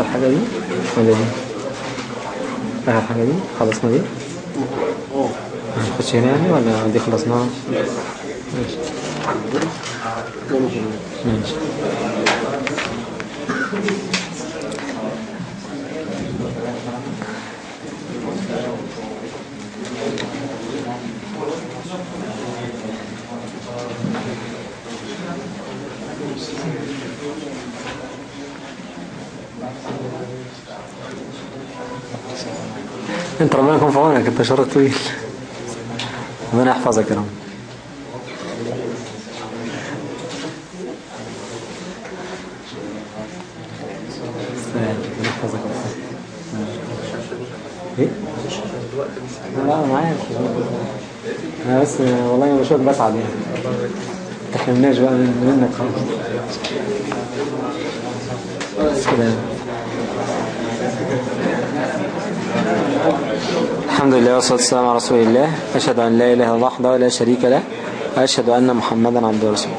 اخر حاجة دي؟ ولا دي؟ آخر حاجة دي؟ خلصنا دي؟ هنخش هنا يعني ولا دي خلصناها؟ ماشي. ماشي. انت ربنا يكون في عونك انت شرط طويل ربنا يحفظك يا رب. إيه؟ لا أنا أنا بس والله أنا بشوفك بسعد يعني تحرمناش بقى من- منك خالص بس كده. الحمد لله والصلاة والسلام على رسول الله. أشهد أن لا إله إلا الله وحده لا شريك له. وأشهد أن محمدا عبده ورسوله.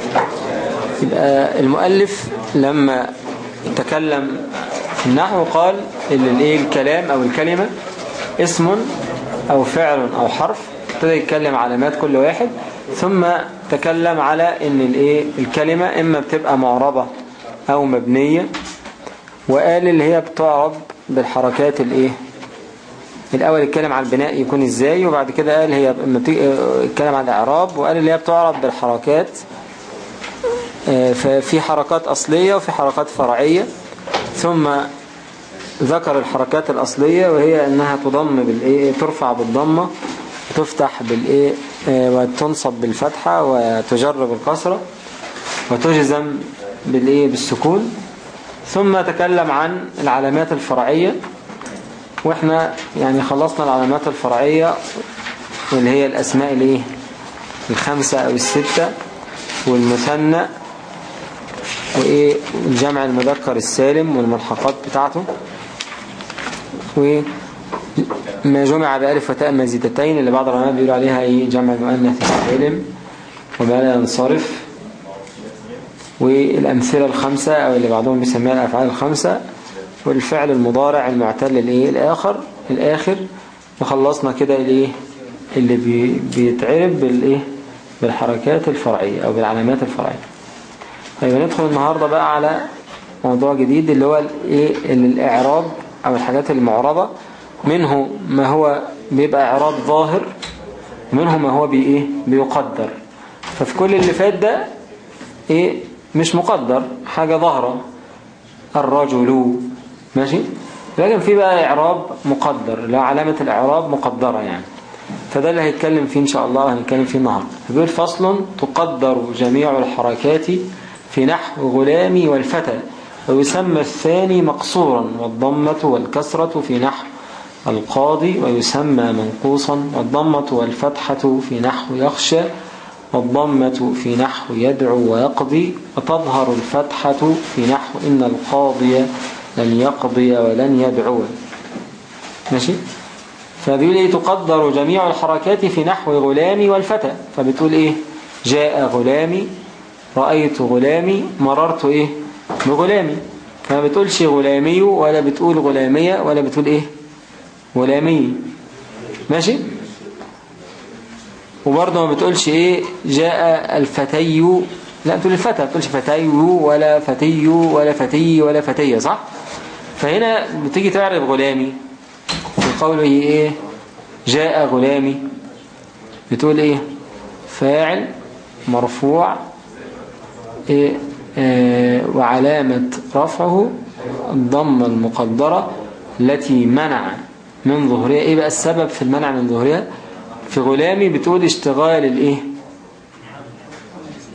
يبقى المؤلف لما تكلم في النحو قال الإيه الكلام أو الكلمة اسم أو فعل أو حرف. ابتدى يتكلم علامات كل واحد. ثم تكلم على إن الإيه الكلمة إما بتبقى معربة أو مبنية. وقال اللي هي بتعرب بالحركات الإيه؟ الأول اتكلم عن البناء يكون إزاي وبعد كده قال هي آه، اتكلم عن الإعراب وقال اللي هي بتعرب بالحركات آه، ففي حركات أصلية وفي حركات فرعية. ثم ذكر الحركات الأصلية وهي أنها تضم بالإيه؟ ترفع بالضمة وتفتح بالإيه؟ آه، وتنصب بالفتحة وتجر بالكسرة وتجزم بالإيه؟ بالسكون. ثم تكلم عن العلامات الفرعية. وإحنا يعني خلصنا العلامات الفرعية اللي هي الأسماء الإيه؟ الخمسة أو الستة والمثنى وإيه؟ الجمع المذكر السالم والملحقات بتاعته. وما جمع بألف وتاء مزيدتين اللي بعض العلماء بيقولوا عليها إيه؟ جمع المؤنث السالم. وما لا ينصرف. والأمثلة الخمسة أو اللي بعضهم بيسميها الأفعال الخمسة والفعل المضارع المعتل الايه الآخر الآخر. وخلصنا كده الايه اللي بي بيتعرب بالإيه؟ بالحركات الفرعية أو بالعلامات الفرعية. طيب ندخل النهاردة بقى على موضوع جديد اللي هو الايه اللي الإعراب أو الحاجات المعربة منه ما هو بيبقى إعراب ظاهر ومنه ما هو بي إيه؟ بيقدر. ففي كل اللي فات ده إيه؟ مش مقدر حاجة ظاهرة. الرجل ماشي؟ لكن في بقى إعراب مقدر لا علامة الإعراب مقدرة يعني. فده اللي هيتكلم فيه إن شاء الله هنتكلم فيه النهاردة. بيقول فصل تقدر جميع الحركات في نحو غلامي والفتى ويسمى الثاني مقصورا والضمة والكسرة في نحو القاضي ويسمى منقوصا والضمة والفتحة في نحو يخشى. والضمة في نحو يدعو ويقضي وتظهر الفتحة في نحو إن القاضي لن يقضي ولن يدعو. ماشي؟ فبيقول إيه؟ تقدر جميع الحركات في نحو غلامي والفتى. فبتقول إيه؟ جاء غلامي رأيت غلامي مررت إيه؟ بغلامي. فما بتقولش غلامي ولا بتقول غلامية ولا بتقول إيه؟ غلامي. ماشي؟ وبرضه ما بتقولش إيه جاء الفتي لا بتقول الفتى ما بتقولش فتي ولا فتي ولا فتي ولا فتية صح؟ فهنا بتيجي تعرف غلامي. في قوله إيه؟ جاء غلامي. بتقول إيه؟ فاعل مرفوع إيه؟ آه وعلامة رفعه الضمة المقدرة التي منع من ظهرها إيه بقى السبب في المنع من ظهرها في غلامي بتقول اشتغال الايه؟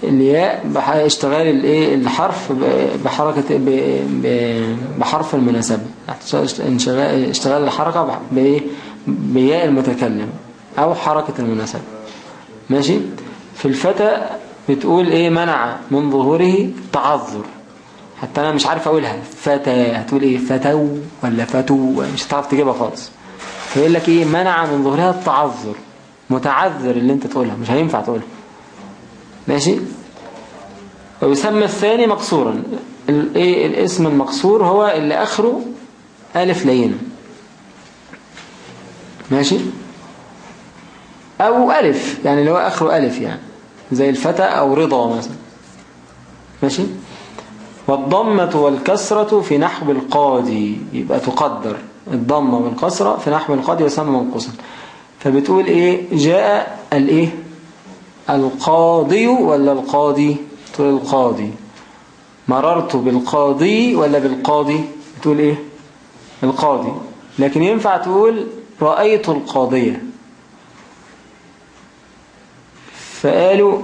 الياء اشتغال الايه؟ الحرف بحركة بحرف المناسبة. اشتغال الحركة بإيه؟ بياء المتكلم أو حركة المناسبة. ماشي؟ في الفتى بتقول إيه؟ منع من ظهوره تعذر. حتى أنا مش عارف أقولها. فتى هتقول إيه؟ فتو ولا فتو؟ مش هتعرف تجيبها خالص. فيقول لك إيه؟ منع من ظهورها التعذر متعذر اللي انت تقولها مش هينفع تقولها. ماشي؟ ويسمى الثاني مقصورا. الايه الاسم المقصور هو اللي آخره ألف لينه ماشي؟ أو ألف يعني اللي هو آخره ألف يعني. زي الفتى أو رضا مثلا. ماشي؟ والضمة والكسرة في نحو القاضي يبقى تقدر. الضمة والكسرة في نحو القاضي يسمى منقوصا. فبتقول إيه؟ جاء الإيه؟ القاضي ولا القاضي؟ تقول القاضي. مررت بالقاضي ولا بالقاضي؟ تقول إيه؟ القاضي. لكن ينفع تقول رأيت القاضية. فقالوا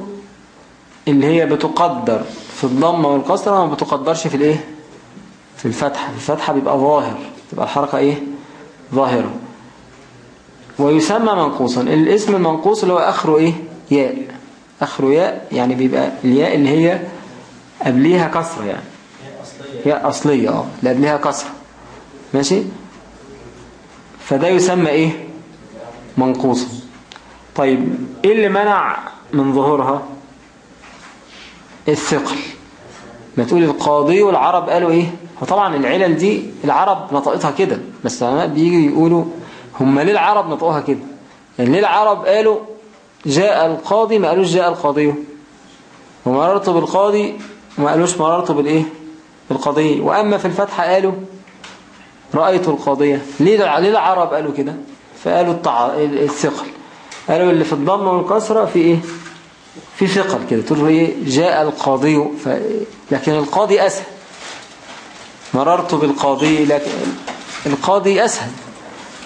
اللي هي بتقدر في الضمة والكسرة ما بتقدرش في الإيه؟ في الفتحة. الفتحة بيبقى ظاهر. تبقى الحركة إيه؟ ظاهرة. ويسمى منقوصا. الاسم المنقوص اللي هو آخره إيه؟ ياء. آخره ياء يعني بيبقى الياء اللي هي قبليها كسرة يعني. ياء أصلية. آه. اللي قبليها كسرة. ماشي؟ فده يسمى إيه؟ منقوصا. طيب إيه اللي منع من ظهورها؟ الثقل. ما تقول القاضي والعرب قالوا إيه؟ وطبعا العلل دي العرب نطقتها كده بس العلماء بيجي يقولوا هم ليه العرب نطقوها كده. يعني ليه العرب قالوا جاء القاضي ما قالوش جاء القاضي. ومررت بالقاضي وما قالوش مررت بالإيه؟ بالقضية وأما في الفتحة قالوا رأيت القاضية. ليه العرب قالوا كده؟ فقالوا الطع... الثقل. قالوا اللي في الضمة والكسرة في إيه؟ في ثقل كده. تقول إيه؟ جاء القاضي. ف... لكن القاضي أسهل. مررت بالقاضي لكن القاضي أسهل.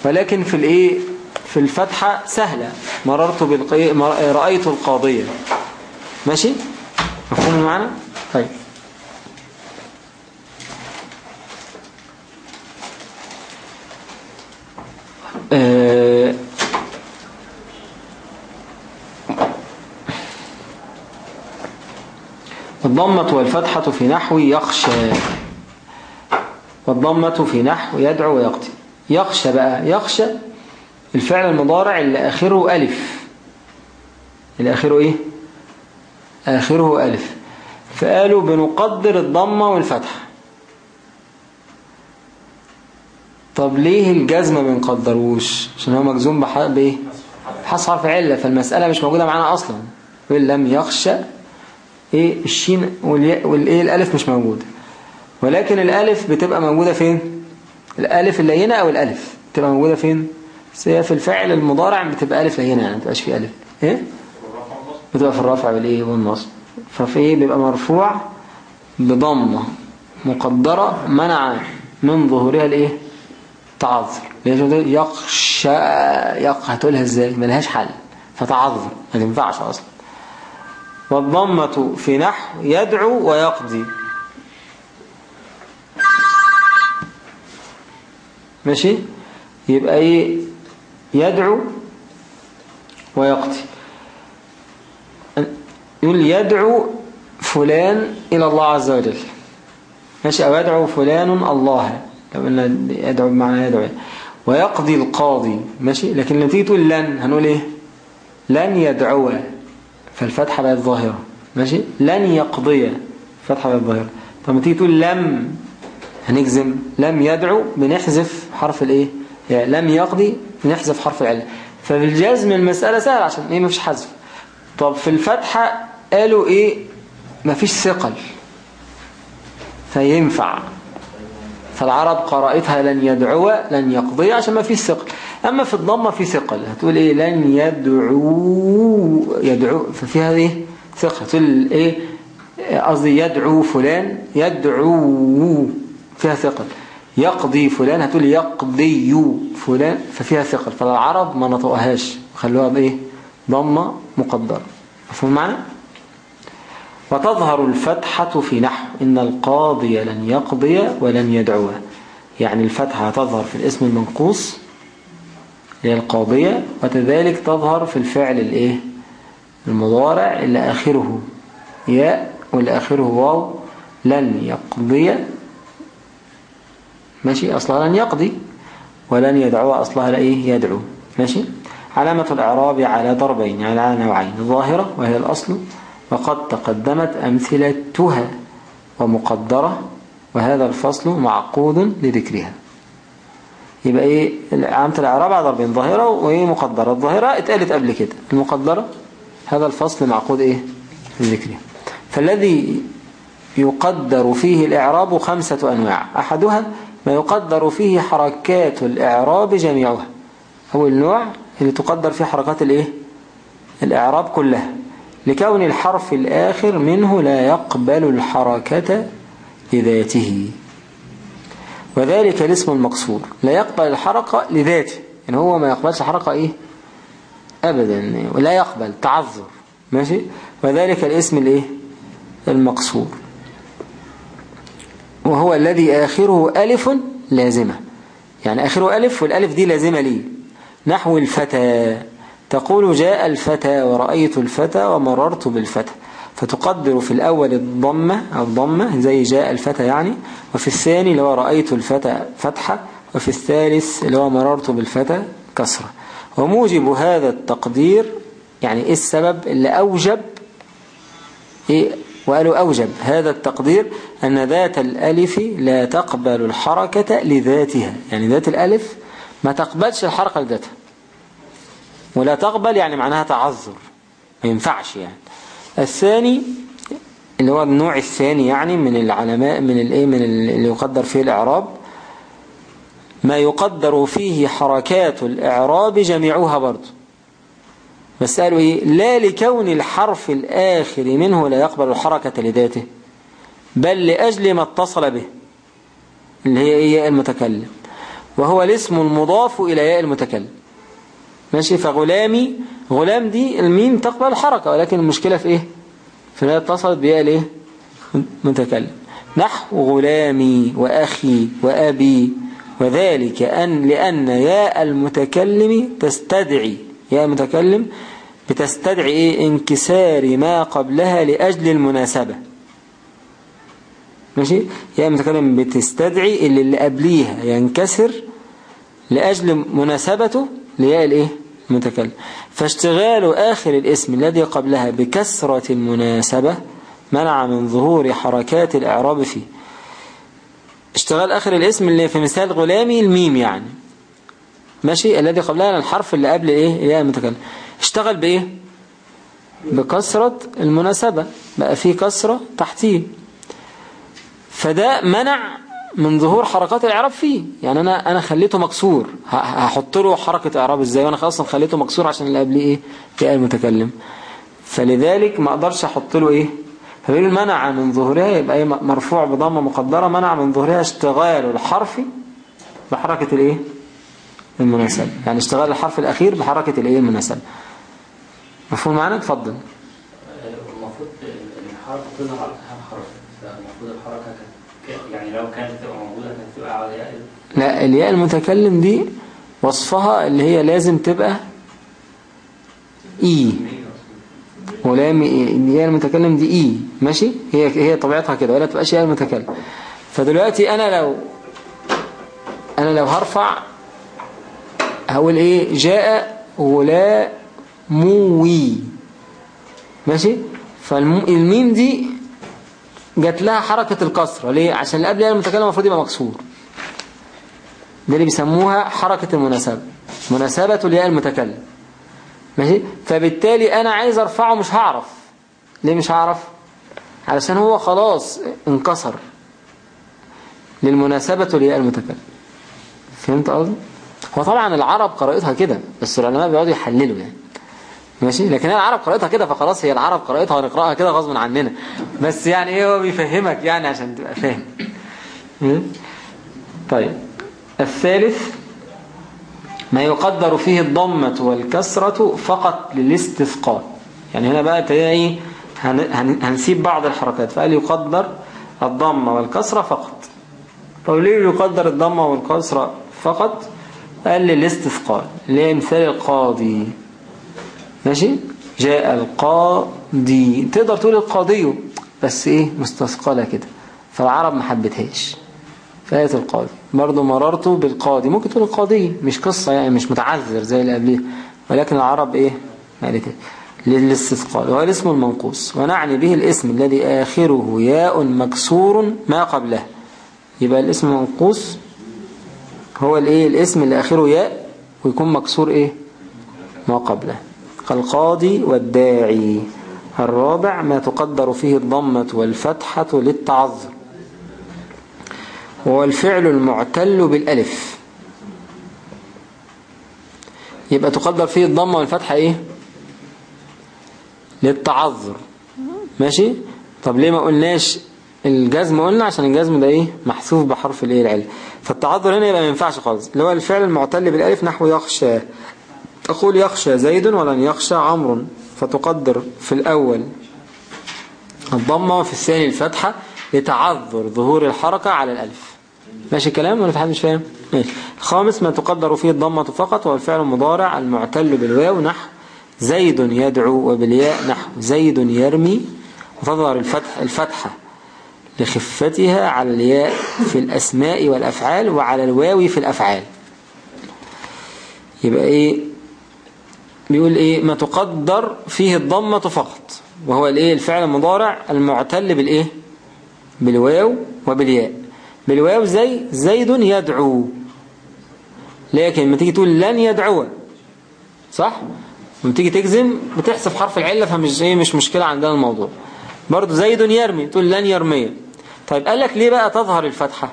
ولكن في الايه؟ في الفتحة سهلة. مررت بالقي... رأيت القاضية. ماشي؟ مفهوم المعنى؟ طيب. آه الضمة والفتحة في نحو يخشى. والضمة في نحو يدعو ويقتل يخشى بقى يخشى الفعل المضارع اللي آخره ألف. اللي آخره إيه؟ آخره ألف. فقالوا بنقدر الضمة والفتحة. طب ليه الجزم ما بنقدروش؟ عشان هو مجزوم بإيه؟ حص حرف علة فالمسألة مش موجودة معانا أصلا. لم يخشى إيه؟ الشين والياء والإيه؟ الألف مش موجودة ولكن الألف بتبقى موجودة فين؟ الألف اللينة أو الألف. بتبقى موجودة فين؟ بس هي في الفعل المضارع بتبقى ألف لينة يعني ما بتبقاش في ألف. إيه؟ بتبقى في الرفع والايه والنصب. ففي إيه بيبقى مرفوع بضمة مقدرة منع من ظهورها الإيه؟ تعذر. يخشى يق هتقولها إزاي؟ ملهاش حل. فتعذر. ما تنفعش أصلا. والضمة في نحو يدعو ويقضي. ماشي؟ يبقى إيه؟ يدعو ويقضي. يقول يدعو فلان إلى الله عز وجل. ماشي؟ أو يدعو فلان الله. لو قلنا يدعو بمعنى يدعو. ويقضي القاضي. ماشي؟ لكن لما تيجي تقول لن هنقول إيه؟ لن يدعو. فالفتحة بقت ظاهرة. ماشي؟ لن يقضي. فتحة بقت ظاهرة. طب ما تيجي تقول لم. هنجزم لم يدعو بنحذف حرف الايه؟ يعني لم يقضي بنحذف حرف العلة. ففي الجزم المسألة سهلة عشان إيه؟ مفيش حذف. طب في الفتحة قالوا إيه؟ مفيش ثقل. فينفع. فالعرب قرأتها لن يدعو لن يقضي عشان ما فيش ثقل. أما في الضمة في ثقل. هتقول إيه؟ لن يدعو. يدعو. ففيها إيه؟ ثقل. هتقول إيه؟ قصدي يدعو فلان. يدعو. فيها ثقل. يقضي فلان هتقول يقضي فلان ففيها ثقل. فالعرب ما نطقهاش. خلوها بإيه؟ ضمة مقدرة. مفهوم معنى وتظهر الفتحة في نحو. إن القاضي لن يقضي ولن يدعو. يعني الفتحة تظهر في الاسم المنقوص هي القاضية وكذلك تظهر في الفعل الإيه؟ المضارع اللي آخره. ياء واللي آخره واو. لن يقضي ماشي؟ أصلها لن يقضي ولن يدعو أصلها لإيه؟ يدعو. ماشي؟ علامة الإعراب على ضربين يعني على نوعين ظاهرة وهي الأصل وقد تقدمت أمثلتها ومقدرة وهذا الفصل معقود لذكرها. يبقى إيه؟ علامة الإعراب على ضربين ظاهرة وإيه؟ مقدرة. الظاهرة اتقالت قبل كده المقدرة هذا الفصل معقود إيه؟ لذكرها فالذي يقدر فيه الإعراب خمسة أنواع أحدها ما يقدر فيه حركات الإعراب جميعها. هو النوع اللي تقدر فيه حركات الإيه؟ الإعراب كلها. لكون الحرف الآخر منه لا يقبل الحركة لذاته. وذلك الاسم المقصور لا يقبل الحركة لذاته. يعني هو ما يقبلش حركة إيه؟ أبدا. ولا يقبل. تعذر. ماشي؟ وذلك الاسم الإيه؟ المقصور وهو الذي آخره ألف لازمة. يعني آخره ألف والألف دي لازمة لي نحو الفتى. تقول جاء الفتى ورأيت الفتى ومررت بالفتى. فتقدر في الأول الضمة الضمة زي جاء الفتى يعني وفي الثاني اللي هو رأيت الفتى فتحة وفي الثالث اللي هو مررت بالفتى كسرة. وموجب هذا التقدير يعني إيه السبب اللي أوجب إيه وقالوا أوجب هذا التقدير أن ذات الألف لا تقبل الحركة لذاتها. يعني ذات الألف ما تقبلش الحركة لذاتها. ولا تقبل يعني معناها تعذر. ما ينفعش يعني. الثاني اللي هو النوع الثاني يعني من العلماء من الإيه؟ من اللي يقدر فيه الإعراب. ما يقدر فيه حركات الإعراب جميعها برضه. بس قالوا إيه؟ لا لكون الحرف الآخر منه لا يقبل الحركة لذاته بل لأجل ما اتصل به اللي هي إيه؟ ياء المتكلم. وهو الاسم المضاف إلى ياء المتكلم. ماشي؟ فغلامي غلام دي الميم تقبل الحركة ولكن المشكلة في إيه؟ في اتصلت بياء الإيه؟ متكلم نحو غلامي وأخي وأبي وذلك أن لأن ياء المتكلم تستدعي. يا متكلم بتستدعي إيه؟ انكسار ما قبلها لأجل المناسبة. ماشي؟ يا متكلم بتستدعي اللي, اللي قبليها ينكسر لأجل مناسبته لياء الإيه؟ المتكلم. فاشتغال آخر الاسم الذي قبلها بكسرة المناسبة منع من ظهور حركات الإعراب فيه. اشتغال آخر الاسم اللي في مثال غلامي الميم يعني. ماشي؟ الذي قبلها الحرف اللي قبل إيه؟ الياء المتكلم اشتغل بإيه؟ بكسرة المناسبة. بقى فيه كسرة تحتيه فده منع من ظهور حركات الإعراب فيه. يعني أنا أنا خليته مكسور. هحط له حركة إعراب إزاي؟ وأنا أصلا خليته مكسور عشان اللي قبليه إيه؟ ياء المتكلم. فلذلك ما أقدرش أحط له إيه؟ فبيقول منع من ظهورها. يبقى إيه؟ مرفوع بضمة مقدرة. منع من ظهورها اشتغال الحرف بحركة الإيه؟ المناسبة يعني اشتغال الحرف الأخير بحركة الايه المناسبة مفهوم معنا؟ اتفضل المفروض الحرف تظهر أهم حرف؟ فالمفروض الحركة يعني لو كانت تبقى موجودة كانت تبقى على ياء لا الياء المتكلم دي وصفها اللي هي لازم تبقى إي. ولام الياء المتكلم دي إي. ماشي؟ هي هي طبيعتها كده ولا تبقاش ياء المتكلم. فدلوقتي أنا لو أنا لو هرفع هقول إيه؟ جاء غلاموي ماشي؟ فالميم دي جات لها حركة الكسرة ليه؟ عشان اللي قبل المتكلم المفروض يبقى مكسور. ده اللي بيسموها حركة المناسبة. مناسبة الياء المتكلم. ماشي؟ فبالتالي أنا عايز أرفعه مش هعرف. ليه مش هعرف؟ علشان هو خلاص انكسر. للمناسبة الياء المتكلم. فهمت قصدي؟ هو طبعا العرب قرأتها كده بس العلماء بيقعدوا يحللوا يعني. ماشي؟ لكن العرب قرأتها كده فخلاص هي العرب قرأتها ونقرأها كده غصب عننا. بس يعني إيه هو بيفهمك يعني عشان تبقى فاهم. طيب. الثالث ما يقدر فيه الضمة والكسرة فقط للاستثقال. يعني هنا بقى إيه هنسيب بعض الحركات. فقال يقدر الضمة والكسرة فقط. طب ليه يقدر الضمة والكسرة فقط؟ قال لي الاستثقال اللي هي مثال القاضي. ماشي؟ جاء القاضي. تقدر تقول القاضي بس إيه؟ مستثقلة كده. فالعرب ما حبتهاش. فآية القاضي برضو مررت بالقاضي. ممكن تقول القاضي مش قصة يعني مش متعذر زي اللي قبليه. ولكن العرب إيه؟ ما قالتها للاستثقال وهو الاسم المنقوص. ونعني به الاسم الذي آخره ياء مكسور ما قبله. يبقى الاسم المنقوص هو الايه؟ الاسم اللي آخره ياء ويكون مكسور إيه؟ ما قبله. كالقاضي والداعي. الرابع ما تقدر فيه الضمة والفتحة للتعذر. وهو الفعل المعتل بالألف. يبقى تقدر فيه الضمة والفتحة إيه؟ للتعذر. ماشي؟ طب ليه ما قلناش الجزم قلنا عشان الجزم ده إيه؟ محذوف بحرف الإيه؟ العلة فالتعذر هنا يبقى ما ينفعش خالص. اللي هو الفعل المعتل بالألف نحو يخشى. تقول يخشى زيد ولن يخشى عمرو. فتقدر في الأول الضمة وفي الثاني الفتحة لتعذر ظهور الحركة على الألف. ماشي الكلام ولا في حد مش فاهم؟ ماشي. الخامس ما تقدر فيه الضمة فقط وهو الفعل المضارع المعتل بالواو نحو زيد يدعو وبالياء نحو زيد يرمي. وتظهر الفتح الفتحة لخفتها على الياء في الأسماء والأفعال وعلى الواو في الأفعال. يبقى إيه؟ بيقول إيه؟ ما تقدر فيه الضمة فقط. وهو الإيه؟ الفعل المضارع المعتل بالإيه؟ بالواو وبالياء. بالواو زي زيد يدعو. لكن لما تيجي تقول لن يدعو. صح؟ لما تيجي تجزم بتحسب حرف العلة فمش إيه؟ مش مشكلة عندنا الموضوع. برضو زيد يرمي. تقول لن يرمي. طيب قال لك ليه بقى تظهر الفتحة؟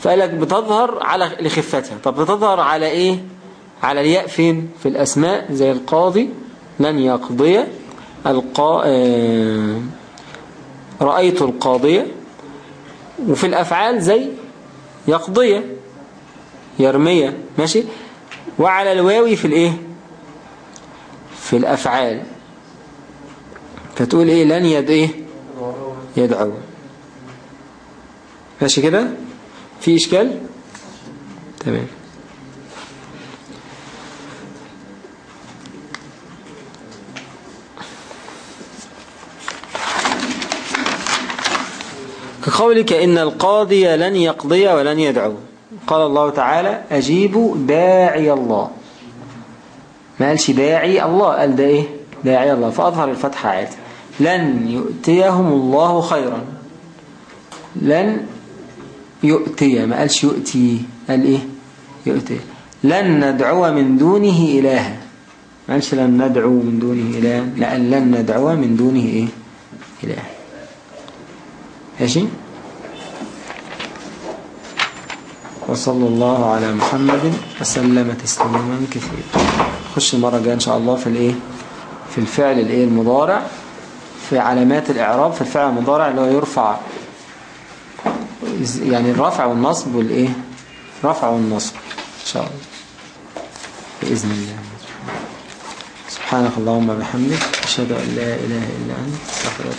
فقال لك بتظهر على لخفتها. طب بتظهر على إيه؟ على الياء فين؟ في الأسماء زي القاضي لن يقضي القا... آه... رأيت القاضية وفي الأفعال زي يقضي يرمية ماشي؟ وعلى الواوي في الإيه؟ في الأفعال. فتقول إيه؟ لن يد إيه؟ يدعو. ماشي كده؟ في إشكال؟ تمام. كقولك إن القاضي لن يقضي ولن يدعو. قال الله تعالى أجيبوا داعي الله. ما قالش داعي الله قال ده إيه؟ داعي الله. فأظهر الفتحة عادي. لن يؤتيهم الله خيرا. لن يؤتي ما قالش يؤتي قال إيه؟ يؤتي. لن ندعو من دونه إلها. ما قالش لن ندعو من دونه إلها. لا لن ندعو من دونه إيه؟ إله ماشي؟ وصلى الله على محمد وسلم تسليما كثيرا. خش المرة الجاية إن شاء الله في الإيه؟ في الفعل الإيه المضارع. في علامات الإعراب في الفعل المضارع اللي هو يرفع يعني الرفع والنصب والإيه؟ رفع والنصب. إن شاء الله. بإذن الله. سبحانك اللهم وبحمدك أشهد أن لا إله إلا أنت أستغفرك